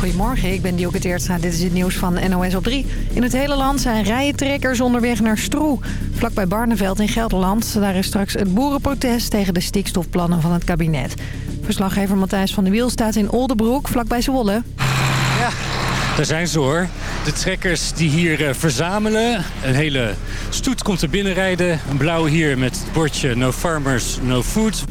Goedemorgen, ik ben Dioke Teertstra. Dit is het nieuws van NOS op 3. In het hele land zijn rijen trekkers onderweg naar Stroe. Vlakbij Barneveld in Gelderland. Daar is straks het boerenprotest tegen de stikstofplannen van het kabinet. Verslaggever Matthijs van der Wiel staat in Oldenbroek, vlakbij Zwolle. Ja, daar zijn ze hoor. De trekkers die hier uh, verzamelen. Een hele stoet komt er binnenrijden. Een blauwe hier met het bordje No Farmers, No Food.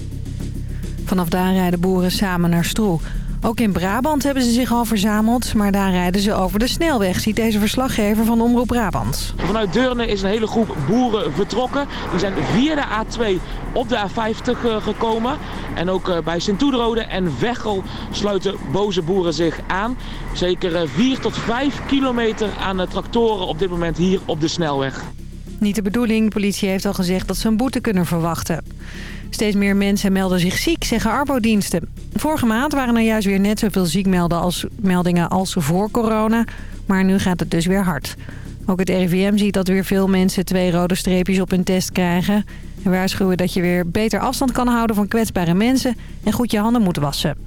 Vanaf daar rijden boeren samen naar Stroe. Ook in Brabant hebben ze zich al verzameld, maar daar rijden ze over de snelweg, ziet deze verslaggever van Omroep Brabant. Vanuit Deurne is een hele groep boeren vertrokken. Die zijn via de A2 op de A50 gekomen. En ook bij Sint-Oederode en Veghel sluiten boze boeren zich aan. Zeker 4 tot 5 kilometer aan tractoren op dit moment hier op de snelweg. Niet de bedoeling. De politie heeft al gezegd dat ze een boete kunnen verwachten. Steeds meer mensen melden zich ziek, zeggen arbodiensten. Vorige maand waren er juist weer net zoveel ziekmeldingen als, meldingen als voor corona. Maar nu gaat het dus weer hard. Ook het RIVM ziet dat weer veel mensen twee rode streepjes op hun test krijgen. En waarschuwen dat je weer beter afstand kan houden van kwetsbare mensen... en goed je handen moet wassen.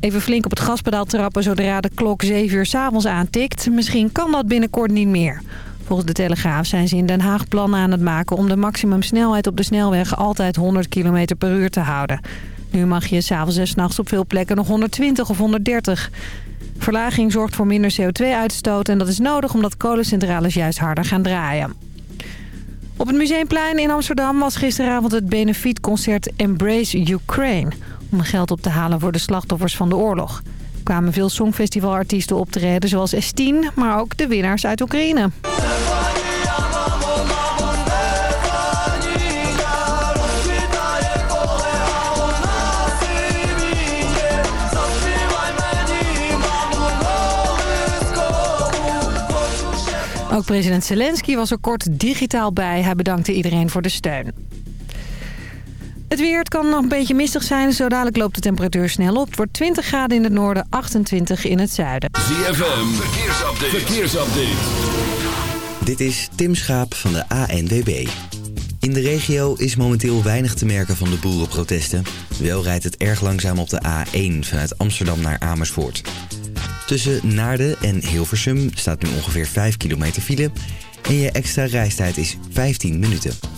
Even flink op het gaspedaal trappen zodra de klok 7 uur s'avonds aantikt. Misschien kan dat binnenkort niet meer. Volgens de Telegraaf zijn ze in Den Haag plannen aan het maken... om de maximumsnelheid op de snelweg altijd 100 km per uur te houden. Nu mag je s'avonds en s'nachts op veel plekken nog 120 of 130. Verlaging zorgt voor minder CO2-uitstoot en dat is nodig omdat kolencentrales juist harder gaan draaien. Op het Museumplein in Amsterdam was gisteravond het benefietconcert Embrace Ukraine... om geld op te halen voor de slachtoffers van de oorlog. Kwamen veel songfestivalartiesten optreden zoals S10, maar ook de winnaars uit Oekraïne. Ook president Zelensky was er kort digitaal bij. Hij bedankte iedereen voor de steun. Het weer het kan nog een beetje mistig zijn. Zo dadelijk loopt de temperatuur snel op. Het wordt 20 graden in het noorden, 28 in het zuiden. ZFM, verkeersupdate. verkeersupdate. Dit is Tim Schaap van de ANWB. In de regio is momenteel weinig te merken van de boerenprotesten. Wel rijdt het erg langzaam op de A1 vanuit Amsterdam naar Amersfoort. Tussen Naarden en Hilversum staat nu ongeveer 5 kilometer file... en je extra reistijd is 15 minuten.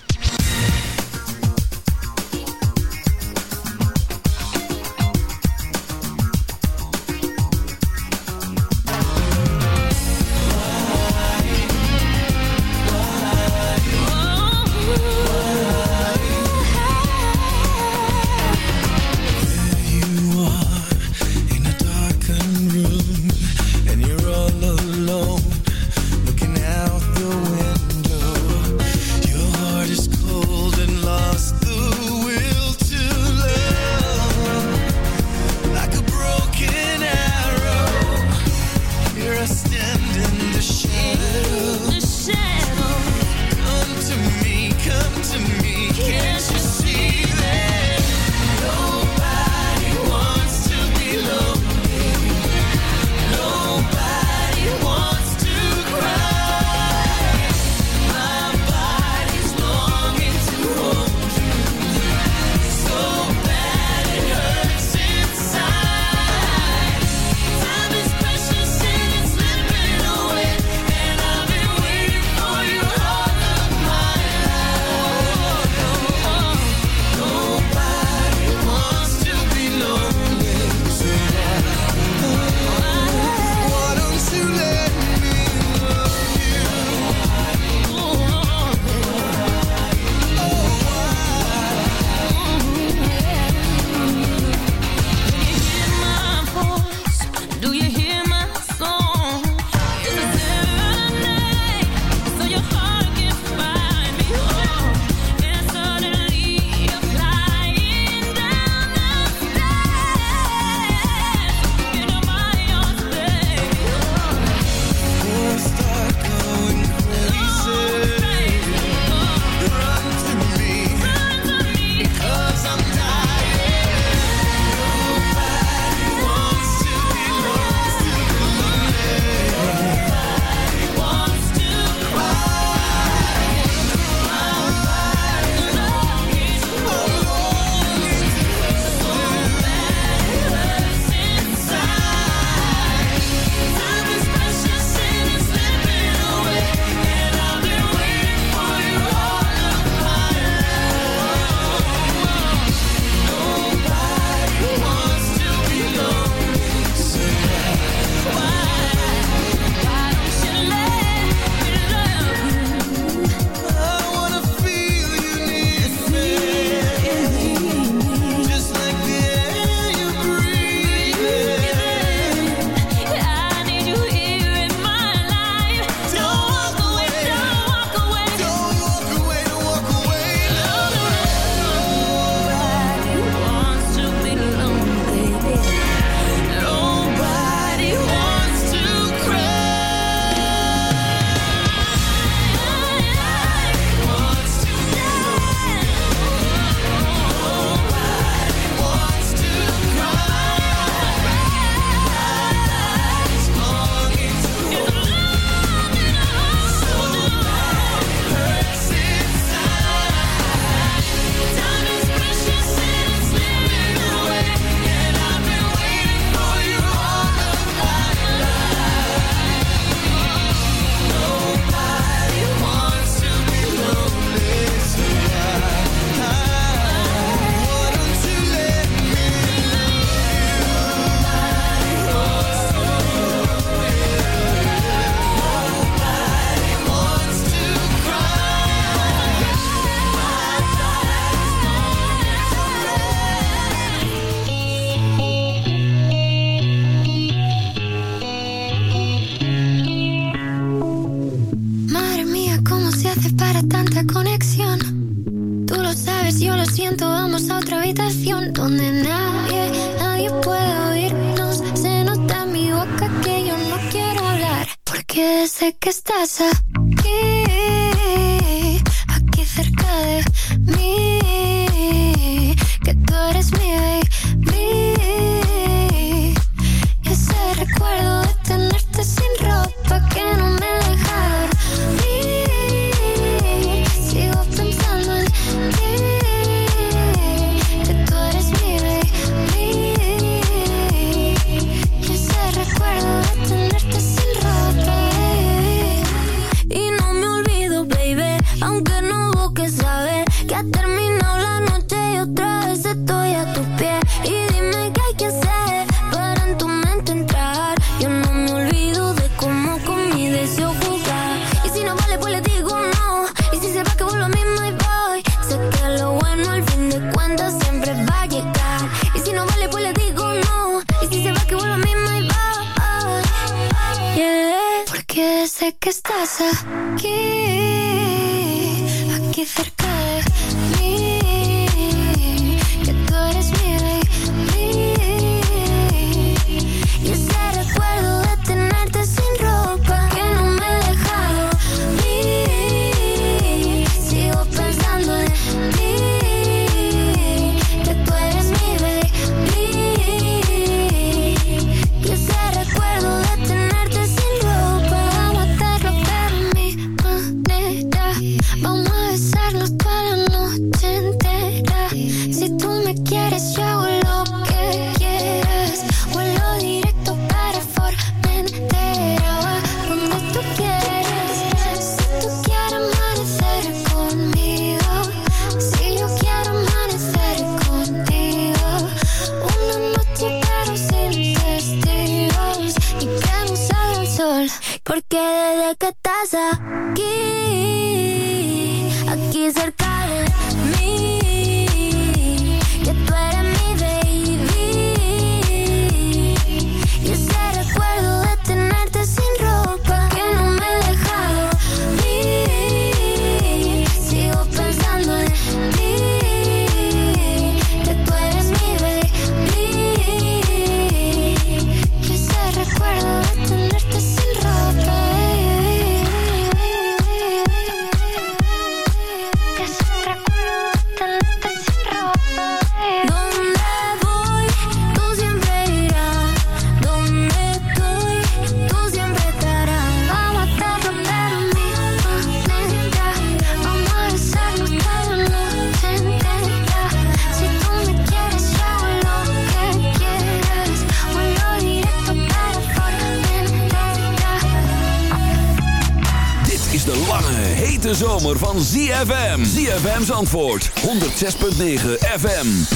ZFM's antwoord. 106.9 FM.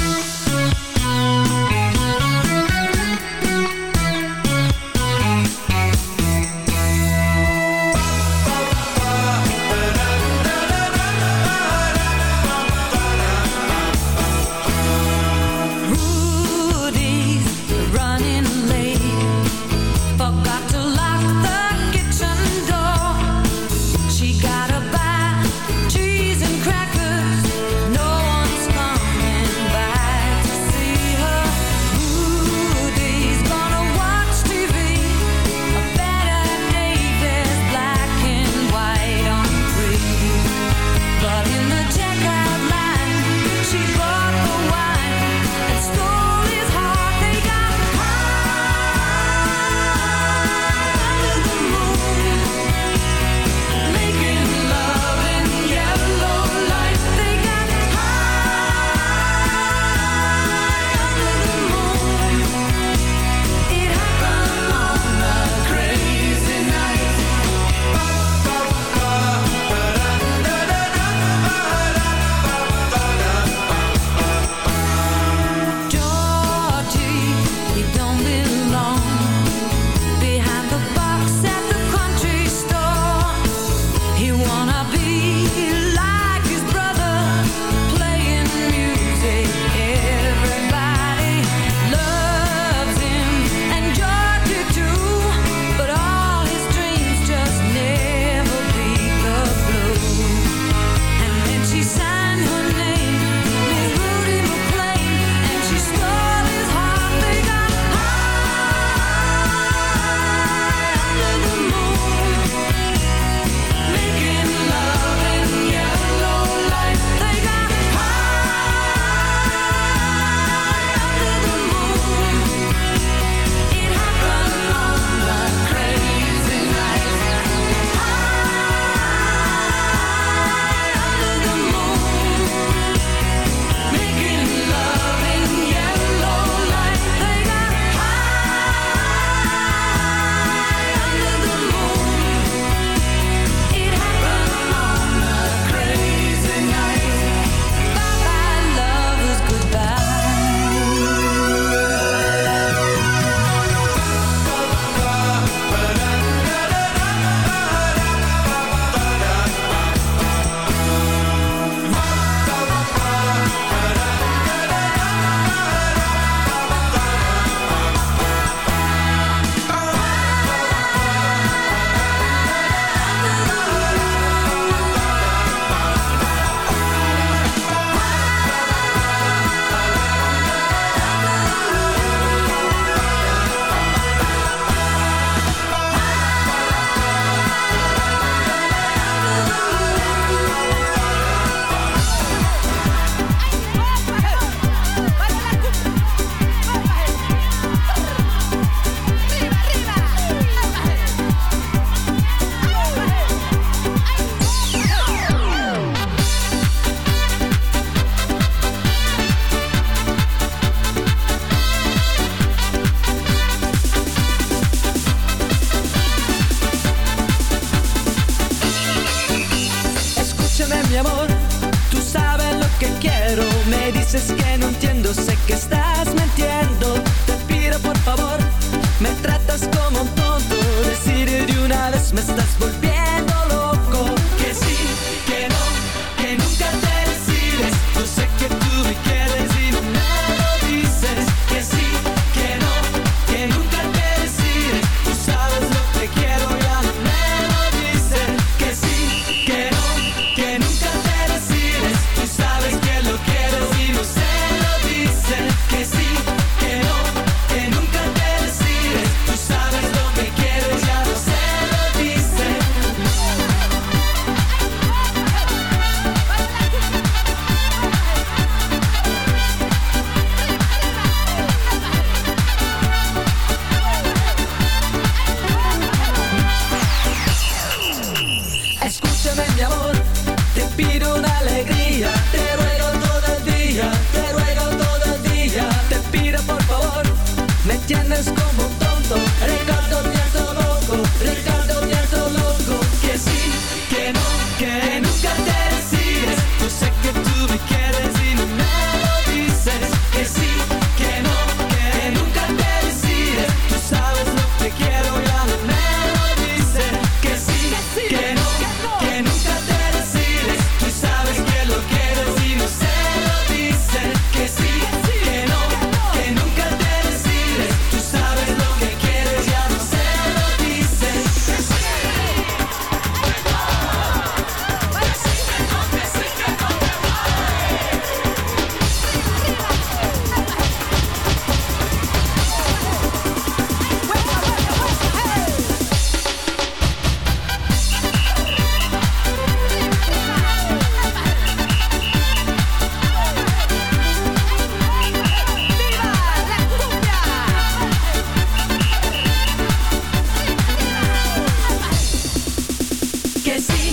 Que sí,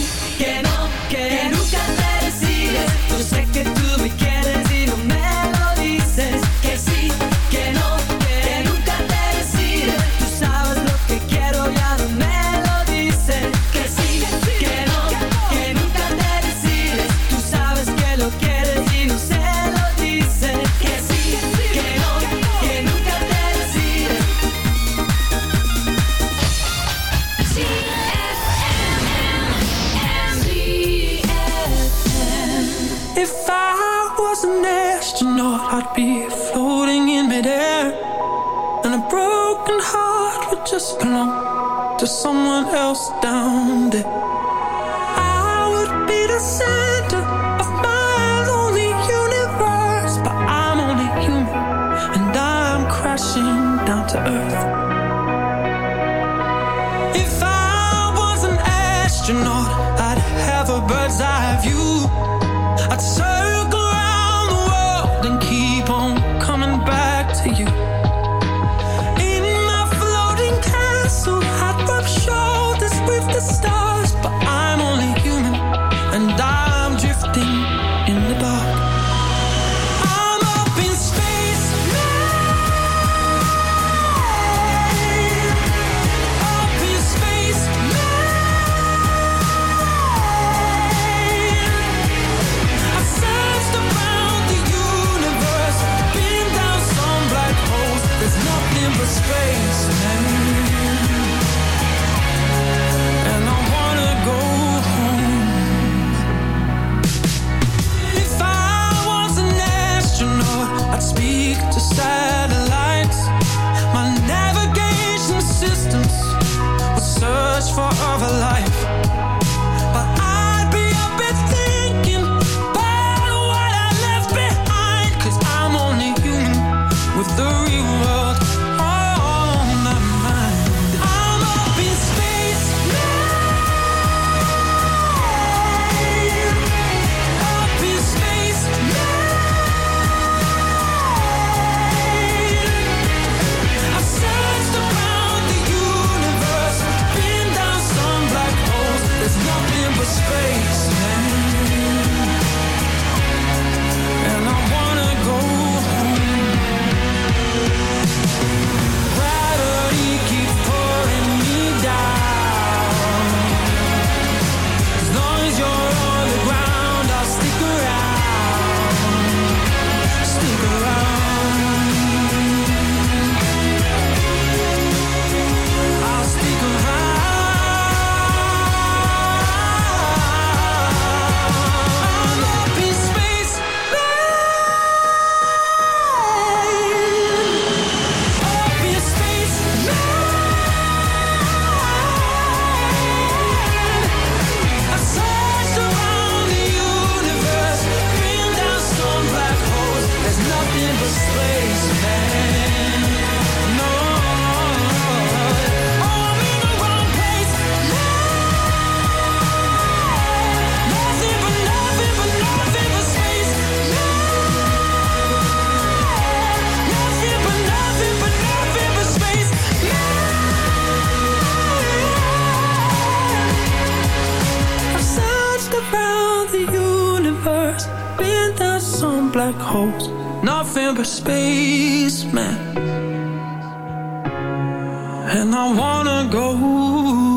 monde. black holes, nothing but spacemen. And I wanna go.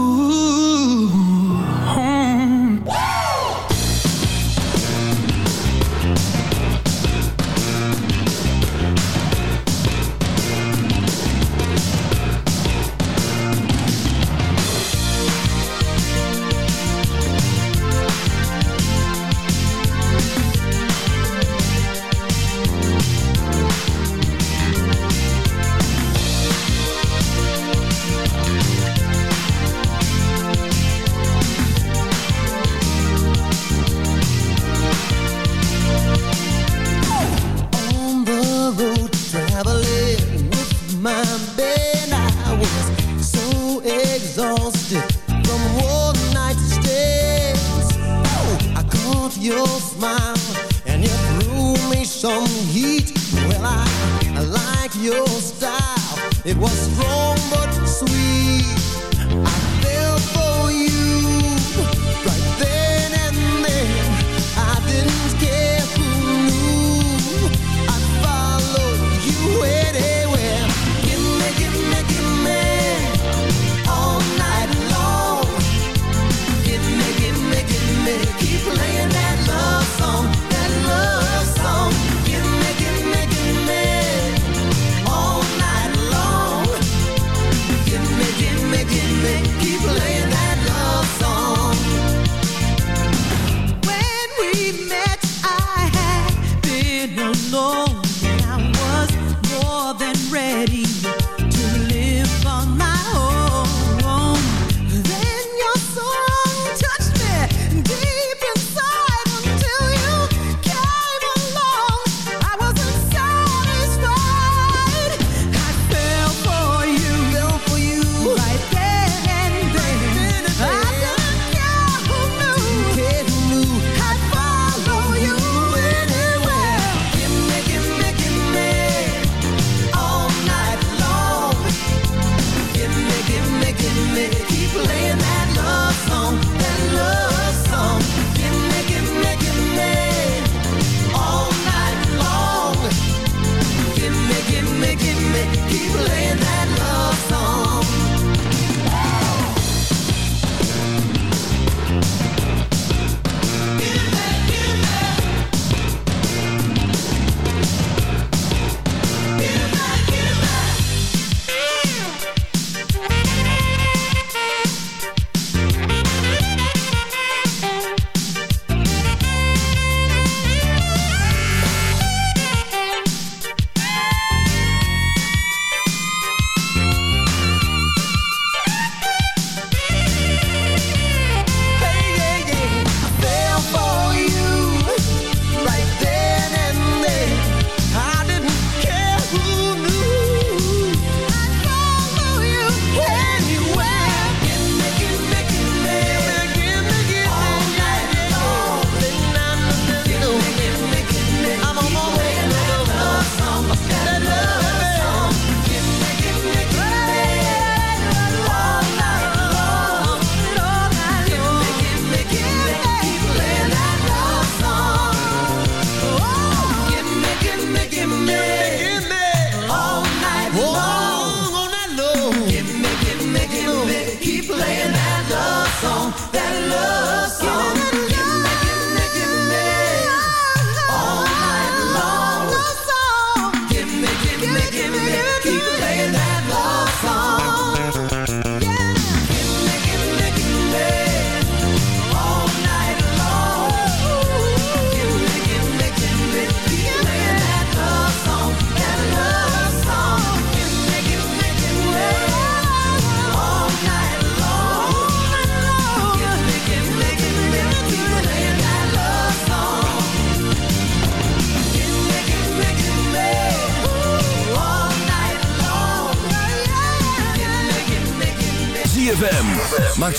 so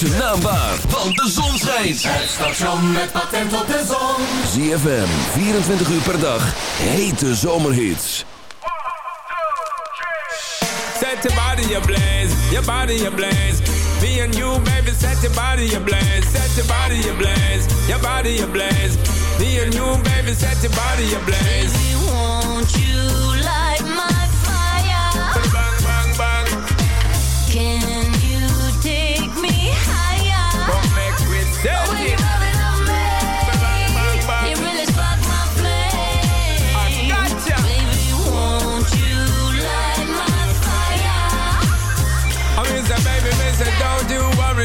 maakt zijn naam waar, want de zon schijnt. Het station met patent op de zon. ZFM, 24 uur per dag, hete zomerhits. Set your body ablaze, your body ablaze. Me and you, baby, set your body ablaze. Set your body ablaze, your body ablaze. Me and you, baby, set your body ablaze.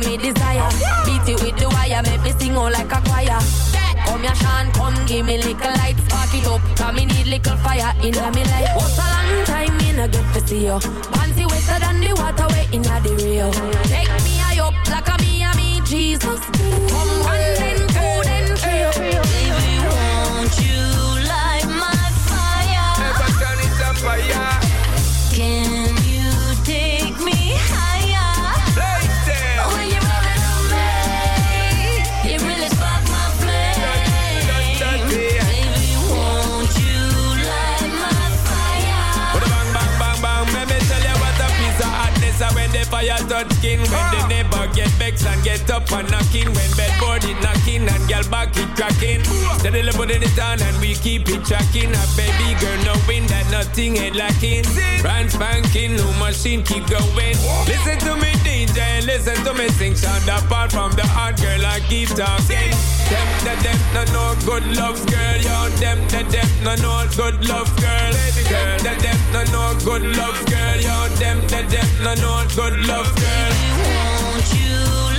What me desire. Beat it with the wire, make me sing out like a choir. Come here, Sean, come give me little light, spark it up. Cause me need little fire in me life. What's a long time me no get to see you? Panty wetter than the water way in the Rio. Take me high up like a me and me Jesus. Come then then fire to get up and knocking, when bedboard it knocking and girl back it cracking. Steadily putting it on and we keep it tracking. A baby girl knowing that nothing ain't lacking. Brand spanking, new machine keep going. Listen to me DJ, listen to me sing. Sound apart from the hard girl, I keep talking. Them, the them, no no good love girl, yo. Them, the them, no no good love girl. Them, the them, no no good love girl, yo. Them, the them, no no good love girl. Won't you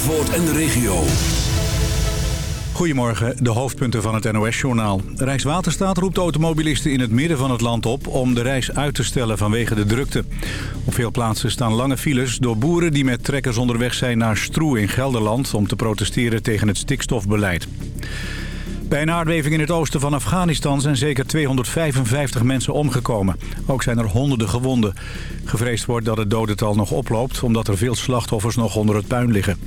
Zandvoort en de regio. Goedemorgen, de hoofdpunten van het NOS-journaal. Rijkswaterstaat roept automobilisten in het midden van het land op... om de reis uit te stellen vanwege de drukte. Op veel plaatsen staan lange files door boeren die met trekkers onderweg zijn naar Stroe in Gelderland... om te protesteren tegen het stikstofbeleid. Bij een aardbeving in het oosten van Afghanistan zijn zeker 255 mensen omgekomen. Ook zijn er honderden gewonden. Gevreesd wordt dat het dodental nog oploopt... omdat er veel slachtoffers nog onder het puin liggen.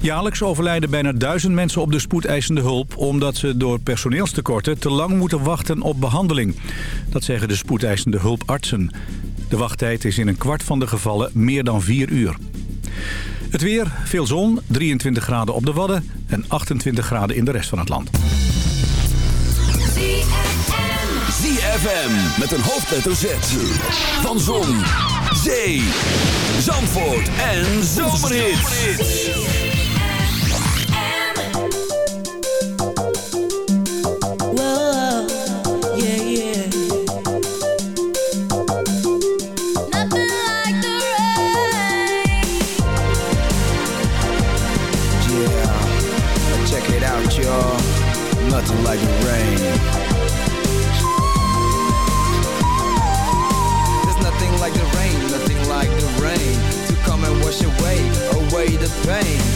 Jaarlijks overlijden bijna duizend mensen op de spoedeisende hulp... omdat ze door personeelstekorten te lang moeten wachten op behandeling. Dat zeggen de spoedeisende hulpartsen. De wachttijd is in een kwart van de gevallen meer dan vier uur. Het weer, veel zon, 23 graden op de Wadden... en 28 graden in de rest van het land. ZFM met een hoofdletter Z. Van Zon, Zee, Zandvoort en Zomerhits. Like the rain. There's nothing like the rain, nothing like the rain to come and wash away, away the pain.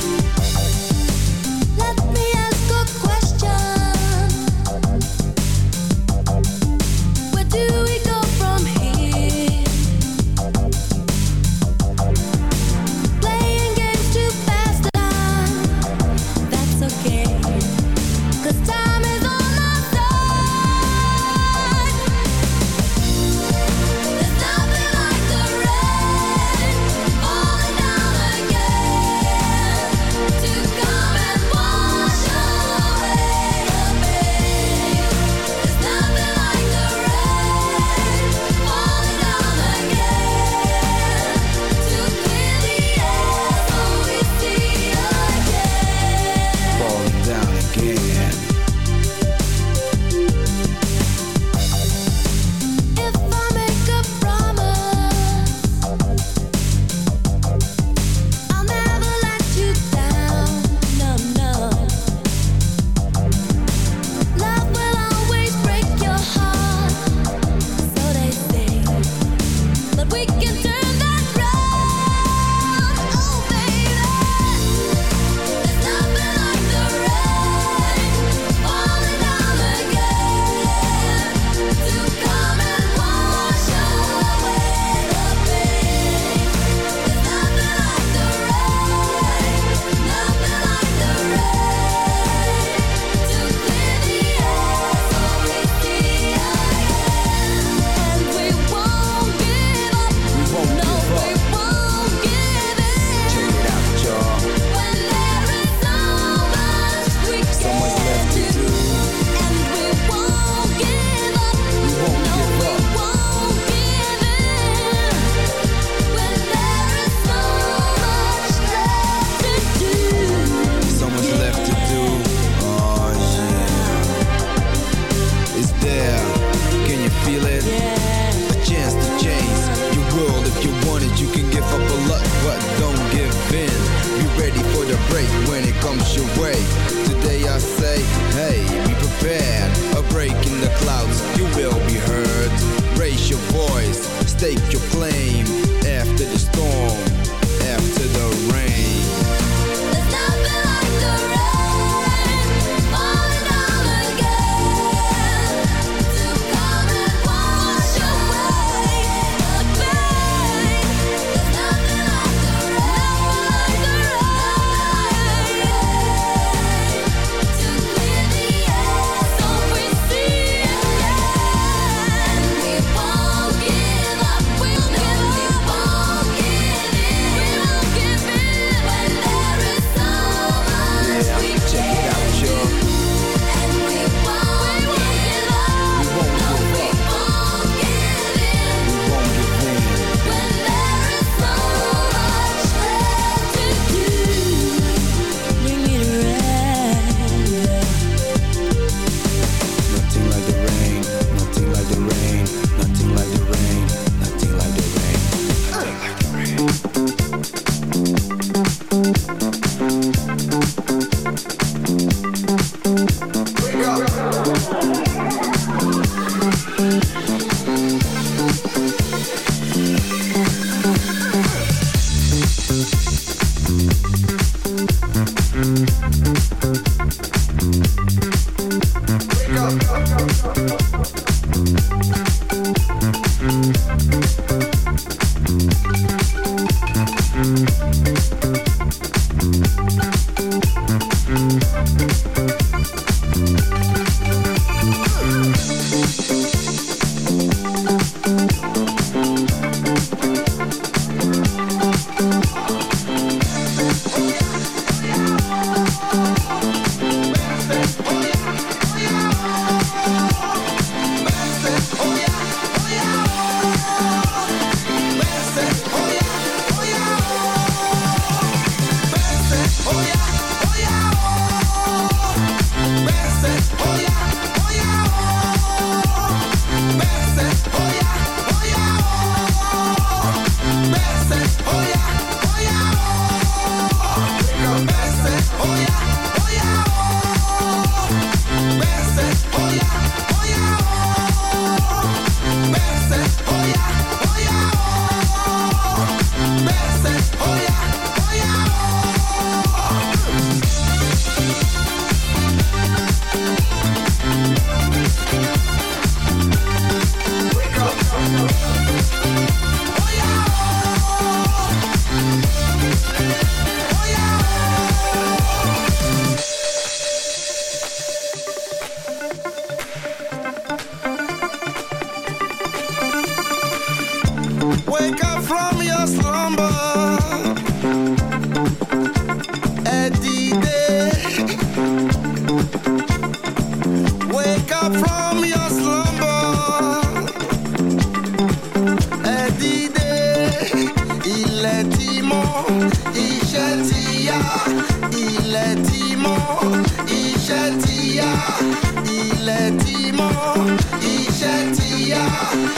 Ti yá. Il est timon, iṣẹ́ ti yá.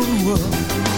cruel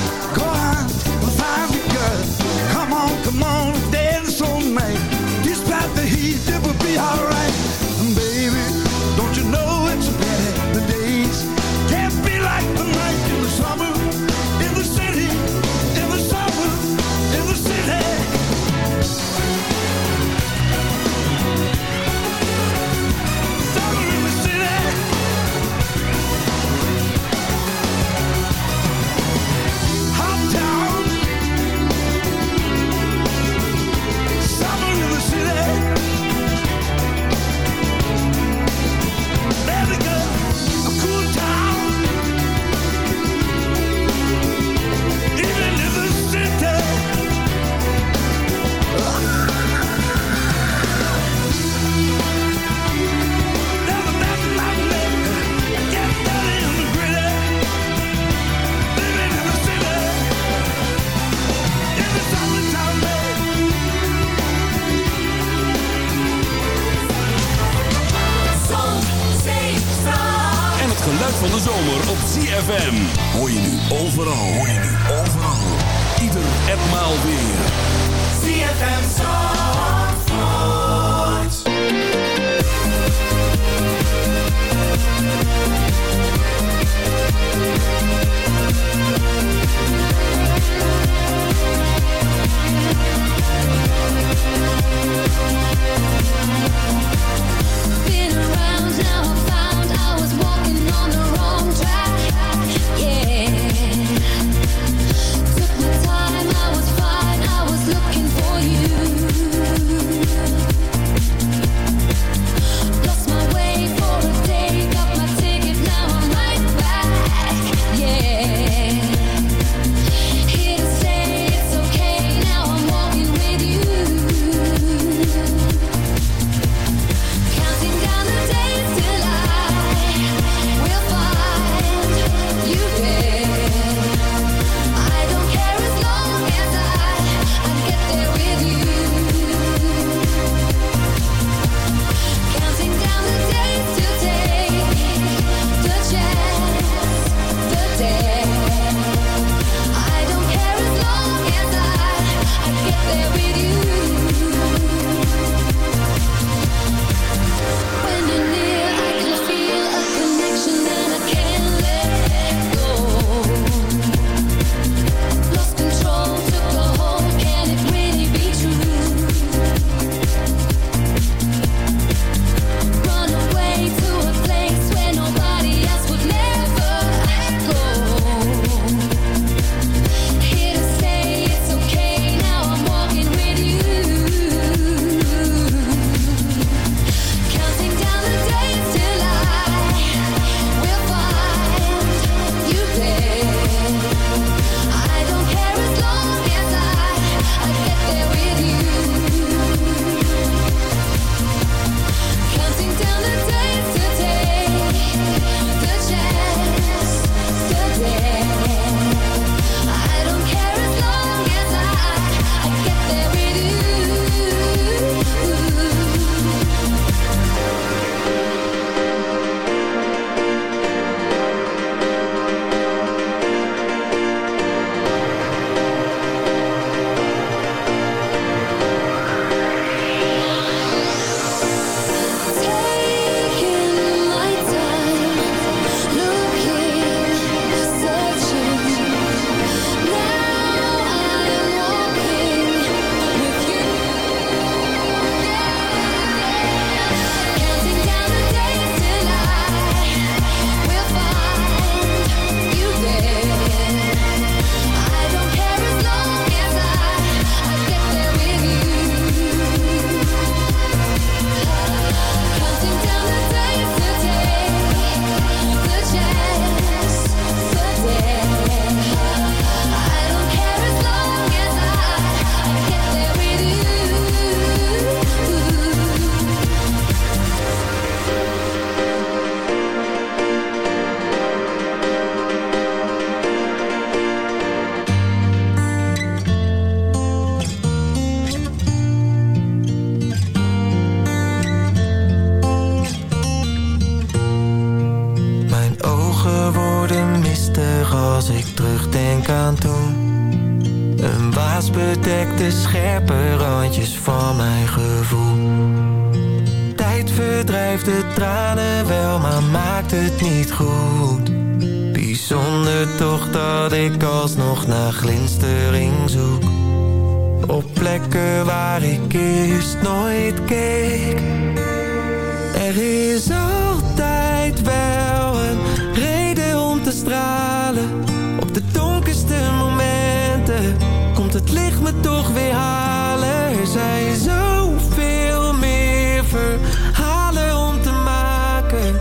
stralen. Op de donkerste momenten komt het licht me toch weer halen. Er zijn zoveel meer verhalen om te maken.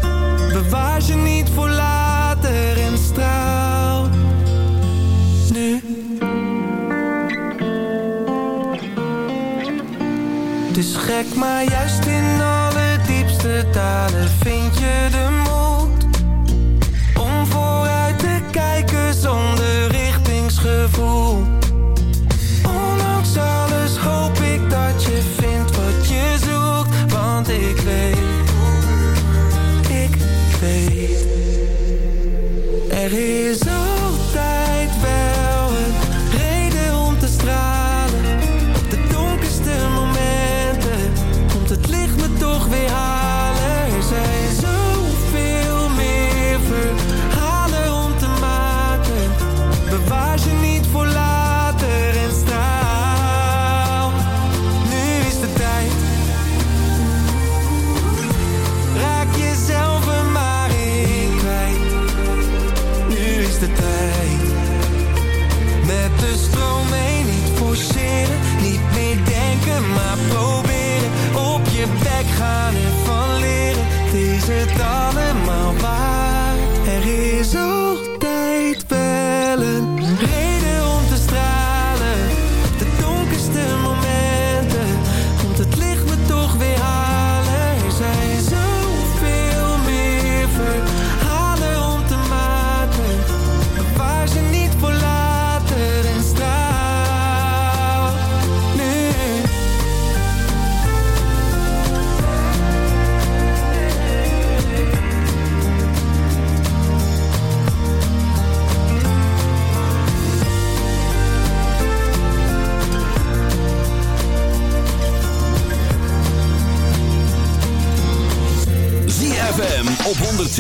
Bewaar ze niet voor later en straal nu. Dus gek, maar juist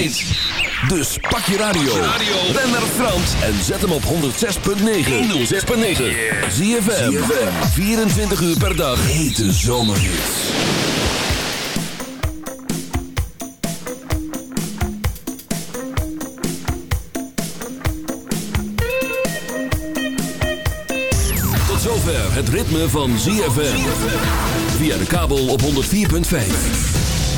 Dus pak je radio. Ben naar Frans en zet hem op 106.9. 106.9. ZFM. 24 uur per dag. Hete zomerhits. Tot zover het ritme van ZFM. Via de kabel op 104.5.